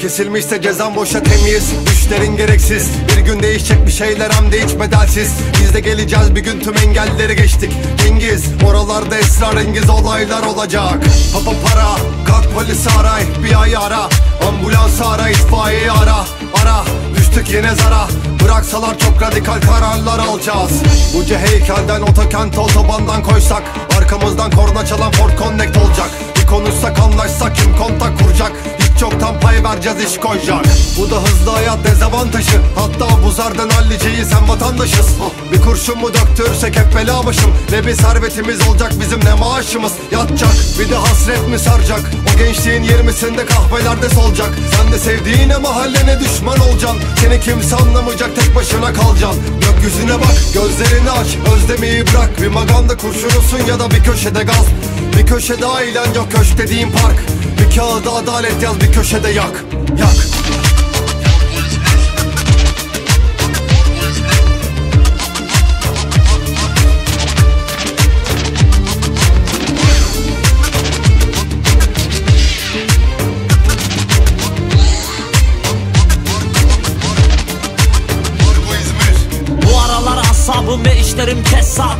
Kesilmişse cezan boşa temiz. Düşlerin gereksiz. Bir gün değişecek bir şeyler hem de hiç bedelsiz. Biz de geleceğiz bir gün tüm engelleri geçtik. Cengiz Oralarda esrarengiz olaylar olacak. Papa para Kalk polisi ara FBI'yi ara. Ambulans ara itfaiyeyi ara. Ara Düştük yine zara. Bıraksalar çok radikal kararlar alacağız. Buca heykelden otokente otobandan koysak. Arkamızdan korna çalan Ford Connect olacak. Bir konuşsak anlaşsak kim kontak kuracak Hiç yoktan pay vereceğiz iş koyacak. Bu da hızlı hayat dezavantajı. Hatta bu zardan halliceyi sen vatandaşız. Bir kurşun mu döktürsek hep bela başım. Ne bir servetimiz olacak bizim ne maaşımız? Yatacak bir de hasret mi saracak? O gençliğin yirmisinde kahvelerde solacak. Sen de sevdiğine mahallene düşman olacaksın? Seni kimse anlamayacak tek başına kalacaksın. Gökyüzüne bak gözlerini aç. Özlemeyi bırak. Bir maganda kurşunusun ya da bir köşede gaz. Bir köşede ailen yok köşk dediğin park Kağıda adalet yaz bir köşede yak. Yak. Bu aralar asabım ve işlerim kesat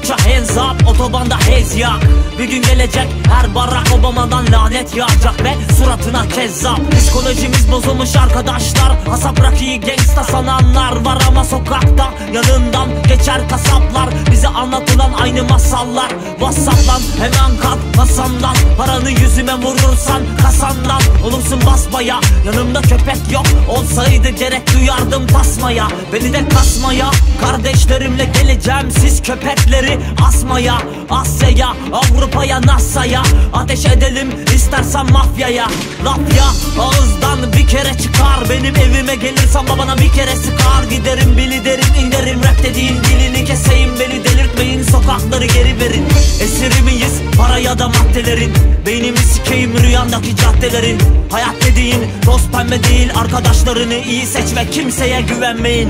Puça hands up otobanda hez yak. Bir gün gelecek her Barack Obama'dan lanet yağacak Ve suratına kezzap. Psikolojimiz bozulmuş arkadaşlar Asap rakiyi gangsta sananlar var ama sokakta Yanından geçer kasaplar. Bize anlatılan aynı masallar Whatsapp'lan hemen kalk masamdan. Paranı yüzüme vurursan kasandan. Olursun basbaya yanımda köpek yok. Olsaydı gerek duyardım tasmaya. Beni de kasmaya Kardeşlerimle geleceğim siz köpekleri asmaya Asya'ya Avrupa'ya NASA'ya Ateş edelim istersen mafyaya. Laf ya ağızdan bir kere çıkar. Benim evime gelirsen babana bir kere sıkar. Giderim bili derin inerim rap dediğin dilini keseyim. Beni delirtmeyin sokakları geri verin. Esiri miyiz para ya da maddelerin. Beynimi sikeyim rüyandaki caddelerin. Hayat dediğin toz pembe değil Arkadaşlarını iyi seç ve kimseye güvenmeyin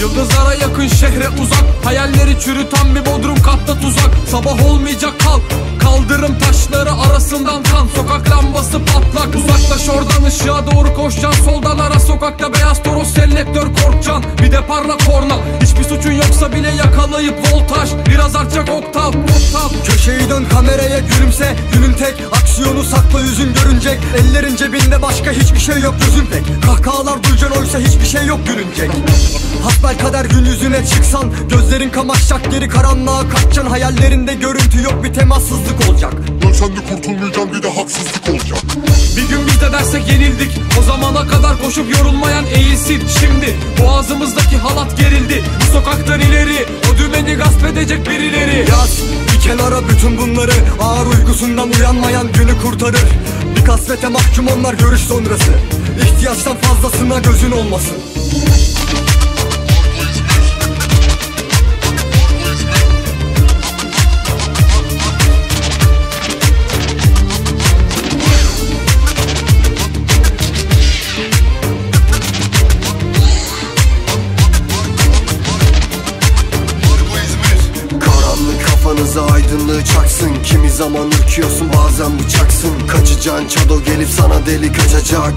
Yıldızlara yakın şehre uzak. Hayalleri çürüten bir bodrum katta tuzak. Sabah olmayacak kalk Kaldırım taşları arasından kan. Sokak lambası patlak. Uzaklaş oradan ışığa doğru koşacaksın. Soldan ara sokakta beyaz toros selektör korkacaksın. Bir de parla korna. Hiçbir suçun yoksa bile yakalayıp voltaj. Biraz artacak oktav oktav. Köşeyi dön kameraya gülümse. Günün tek aksiyonu sakla yüzün görünecek. Ellerin cebinde başka hiçbir şey yok gözün pek. Kahkahalar duyacaksın oysa hiçbir şey yok gülünecek Hasbel kader gün yüzüne çıksan Gözlerin kamaşacak geri karanlığa kaçacaksın. Hayallerinde görüntü yok bir temassızlık olacak. Dönsen de kurtulmayacağım bir de haksızlık olacak. Bir gün biz de dersek yenildik. O zamana kadar koşup yorulmayan eğilsin. Şimdi boğazımızdaki halat gerildi kenara bütün bunları Ağır uykusundan uyanmayan günü kurtarır. Bir kasvete mahkum onlar görüş sonrası. İhtiyaçtan fazlasına gözün olmasın. Kafanıza aydınlığı çaksın. Kimi zaman ürküyorsun bazen bıçaksın. Kaçacaksın çado gelip sana delik açacak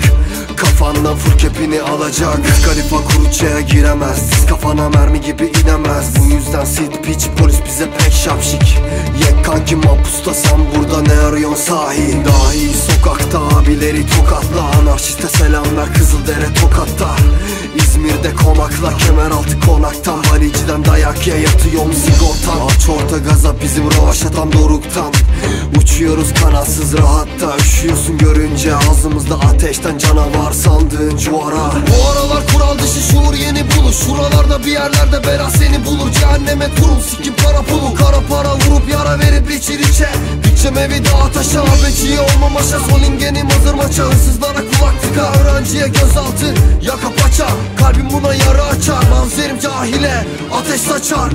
Kafandan fır kepini alacak. Kalifa kuruçaya giremez. Siz kafana mermi gibi inemez. Bu yüzden sit piç polis bize pek şapşik. Yek kanki mapusta sen burada ne arıyorsun sahi? Dahi sokakta abileri tokatla. Anarşiste selam ver Kızıldere tokatta. İzmir'de konakla kemeraltı konaktan Valiciden dayak ye yatıyorum sigortan Aç orta gaza bizim rovaşatan doruktan. Uçuyoruz kanatsız rahatta. Üşüyorsun görünce ağzımızda ateşten canavar sandığın cuvara Bu aralar kural dışı şuur yeni buluş Şuralarda bir yerlerde bela seni bulur. Cehenneme kurum sikip para pulu. Kara para vurup yara verip içir içe. Gideceğim evi dağa taşa Abeciye olmamaşa. Solingenim hazır maça. Hırsızlara kulak tıka Öğrenciye gözaltı. Yaka paça Kalbim buna yara Manzerim cahile ateş saçar